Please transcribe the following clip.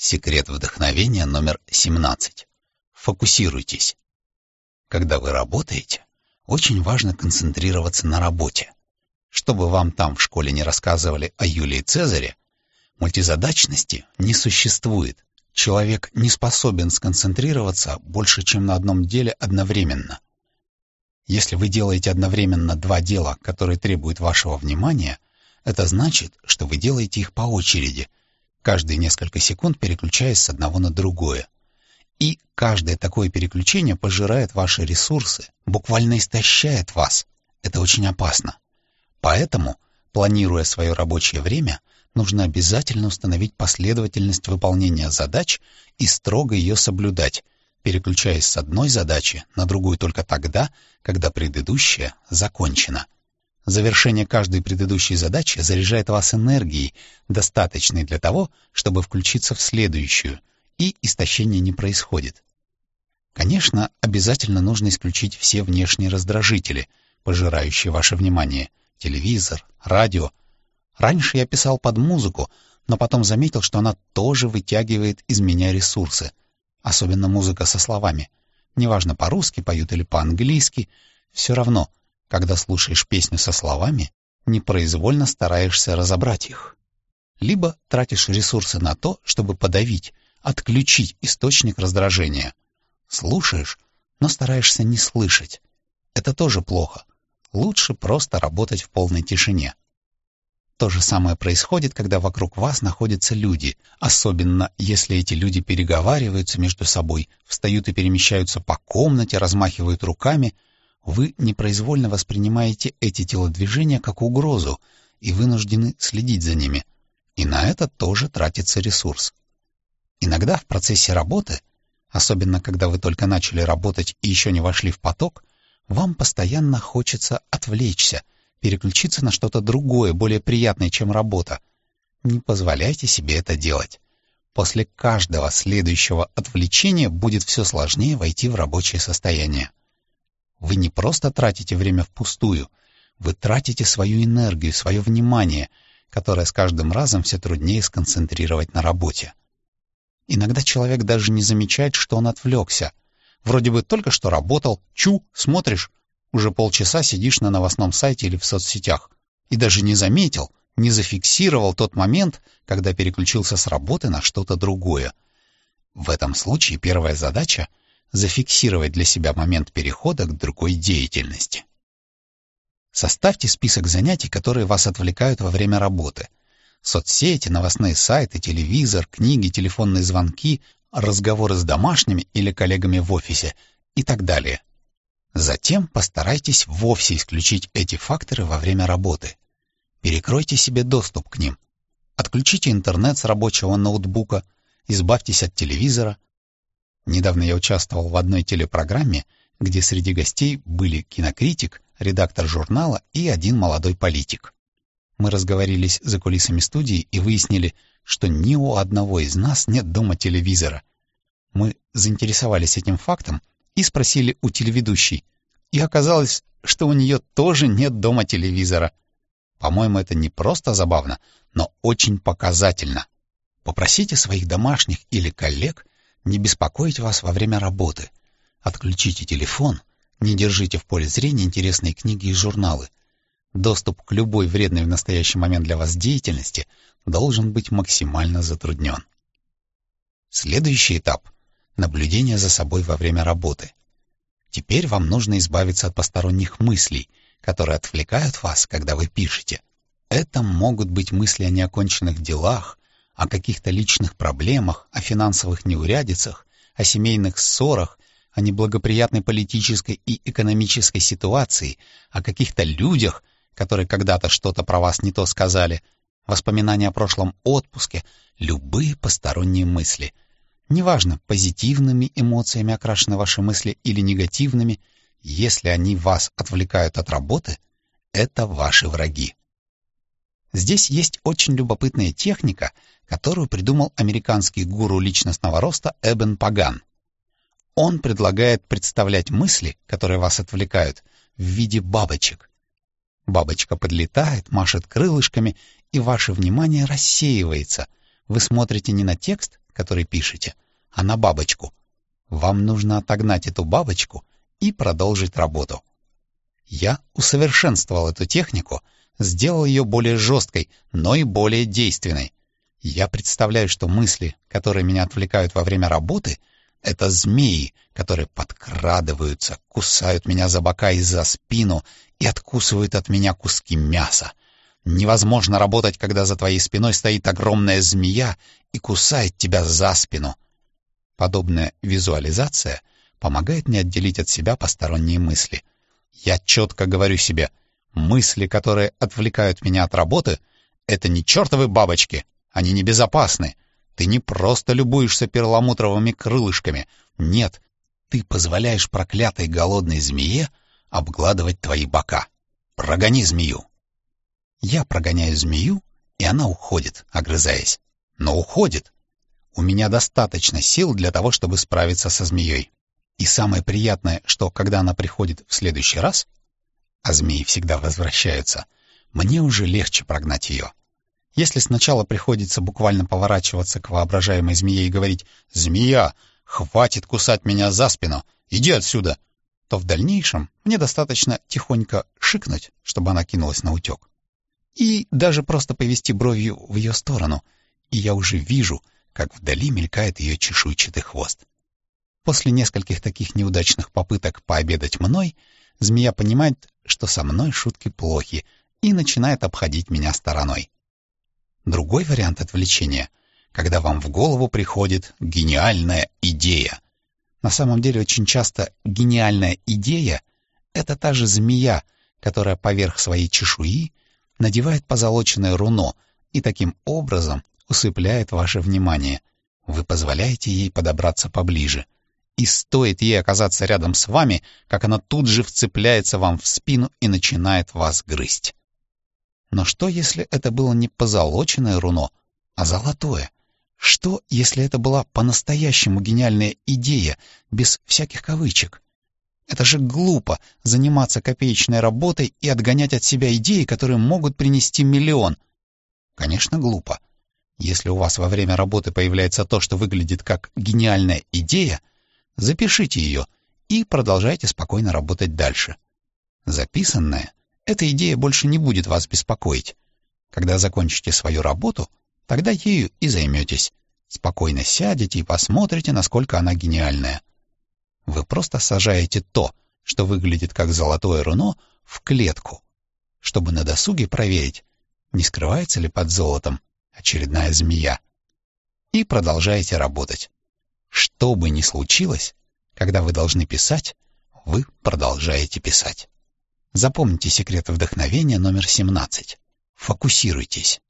Секрет вдохновения номер 17. Фокусируйтесь. Когда вы работаете, очень важно концентрироваться на работе. Чтобы вам там в школе не рассказывали о Юлии Цезаре, мультизадачности не существует. Человек не способен сконцентрироваться больше, чем на одном деле одновременно. Если вы делаете одновременно два дела, которые требуют вашего внимания, это значит, что вы делаете их по очереди – каждые несколько секунд переключаясь с одного на другое. И каждое такое переключение пожирает ваши ресурсы, буквально истощает вас. Это очень опасно. Поэтому, планируя свое рабочее время, нужно обязательно установить последовательность выполнения задач и строго ее соблюдать, переключаясь с одной задачи на другую только тогда, когда предыдущая закончена. Завершение каждой предыдущей задачи заряжает вас энергией, достаточной для того, чтобы включиться в следующую, и истощение не происходит. Конечно, обязательно нужно исключить все внешние раздражители, пожирающие ваше внимание. Телевизор, радио. Раньше я писал под музыку, но потом заметил, что она тоже вытягивает из меня ресурсы. Особенно музыка со словами. Неважно, по-русски поют или по-английски, все равно — когда слушаешь песню со словами, непроизвольно стараешься разобрать их. Либо тратишь ресурсы на то, чтобы подавить, отключить источник раздражения. Слушаешь, но стараешься не слышать. Это тоже плохо. Лучше просто работать в полной тишине. То же самое происходит, когда вокруг вас находятся люди, особенно если эти люди переговариваются между собой, встают и перемещаются по комнате, размахивают руками — вы непроизвольно воспринимаете эти телодвижения как угрозу и вынуждены следить за ними. И на это тоже тратится ресурс. Иногда в процессе работы, особенно когда вы только начали работать и еще не вошли в поток, вам постоянно хочется отвлечься, переключиться на что-то другое, более приятное, чем работа. Не позволяйте себе это делать. После каждого следующего отвлечения будет все сложнее войти в рабочее состояние. Вы не просто тратите время впустую, вы тратите свою энергию, свое внимание, которое с каждым разом все труднее сконцентрировать на работе. Иногда человек даже не замечает, что он отвлекся. Вроде бы только что работал, чу, смотришь, уже полчаса сидишь на новостном сайте или в соцсетях. И даже не заметил, не зафиксировал тот момент, когда переключился с работы на что-то другое. В этом случае первая задача зафиксировать для себя момент перехода к другой деятельности. Составьте список занятий, которые вас отвлекают во время работы. Соцсети, новостные сайты, телевизор, книги, телефонные звонки, разговоры с домашними или коллегами в офисе и так далее. Затем постарайтесь вовсе исключить эти факторы во время работы. Перекройте себе доступ к ним. Отключите интернет с рабочего ноутбука, избавьтесь от телевизора, Недавно я участвовал в одной телепрограмме, где среди гостей были кинокритик, редактор журнала и один молодой политик. Мы разговорились за кулисами студии и выяснили, что ни у одного из нас нет дома телевизора. Мы заинтересовались этим фактом и спросили у телеведущей, и оказалось, что у нее тоже нет дома телевизора. По-моему, это не просто забавно, но очень показательно. Попросите своих домашних или коллег не беспокоить вас во время работы. Отключите телефон, не держите в поле зрения интересные книги и журналы. Доступ к любой вредной в настоящий момент для вас деятельности должен быть максимально затруднен. Следующий этап — наблюдение за собой во время работы. Теперь вам нужно избавиться от посторонних мыслей, которые отвлекают вас, когда вы пишете. Это могут быть мысли о неоконченных делах, о каких-то личных проблемах, о финансовых неурядицах, о семейных ссорах, о неблагоприятной политической и экономической ситуации, о каких-то людях, которые когда-то что-то про вас не то сказали, воспоминания о прошлом отпуске, любые посторонние мысли. Неважно, позитивными эмоциями окрашены ваши мысли или негативными, если они вас отвлекают от работы, это ваши враги. Здесь есть очень любопытная техника, которую придумал американский гуру личностного роста Эбен Паган. Он предлагает представлять мысли, которые вас отвлекают, в виде бабочек. Бабочка подлетает, машет крылышками, и ваше внимание рассеивается. Вы смотрите не на текст, который пишете, а на бабочку. Вам нужно отогнать эту бабочку и продолжить работу. Я усовершенствовал эту технику, сделал ее более жесткой, но и более действенной. Я представляю, что мысли, которые меня отвлекают во время работы, это змеи, которые подкрадываются, кусают меня за бока и за спину и откусывают от меня куски мяса. Невозможно работать, когда за твоей спиной стоит огромная змея и кусает тебя за спину. Подобная визуализация помогает мне отделить от себя посторонние мысли. Я четко говорю себе, мысли, которые отвлекают меня от работы, это не чертовы бабочки, они небезопасны. Ты не просто любуешься перламутровыми крылышками. Нет, ты позволяешь проклятой голодной змее обгладывать твои бока. Прогони змею. Я прогоняю змею, и она уходит, огрызаясь. Но уходит. У меня достаточно сил для того, чтобы справиться со змеей. И самое приятное, что когда она приходит в следующий раз, а змеи всегда возвращаются, мне уже легче прогнать ее. Если сначала приходится буквально поворачиваться к воображаемой змее и говорить «Змея, хватит кусать меня за спину, иди отсюда!» то в дальнейшем мне достаточно тихонько шикнуть, чтобы она кинулась на утек. И даже просто повести бровью в ее сторону, и я уже вижу, как вдали мелькает ее чешуйчатый хвост. После нескольких таких неудачных попыток пообедать мной, змея понимает, что со мной шутки плохи, и начинает обходить меня стороной. Другой вариант отвлечения — когда вам в голову приходит гениальная идея. На самом деле очень часто гениальная идея — это та же змея, которая поверх своей чешуи надевает позолоченное руно и таким образом усыпляет ваше внимание. Вы позволяете ей подобраться поближе. И стоит ей оказаться рядом с вами, как она тут же вцепляется вам в спину и начинает вас грызть. Но что, если это было не позолоченное руно, а золотое? Что, если это была по-настоящему гениальная идея, без всяких кавычек? Это же глупо — заниматься копеечной работой и отгонять от себя идеи, которые могут принести миллион. Конечно, глупо. Если у вас во время работы появляется то, что выглядит как гениальная идея, запишите ее и продолжайте спокойно работать дальше. Записанное эта идея больше не будет вас беспокоить. Когда закончите свою работу, тогда ею и займетесь. Спокойно сядете и посмотрите, насколько она гениальная. Вы просто сажаете то, что выглядит как золотое руно, в клетку, чтобы на досуге проверить, не скрывается ли под золотом очередная змея. И продолжаете работать. Что бы ни случилось, когда вы должны писать, вы продолжаете писать. Запомните секрет вдохновения номер 17. Фокусируйтесь.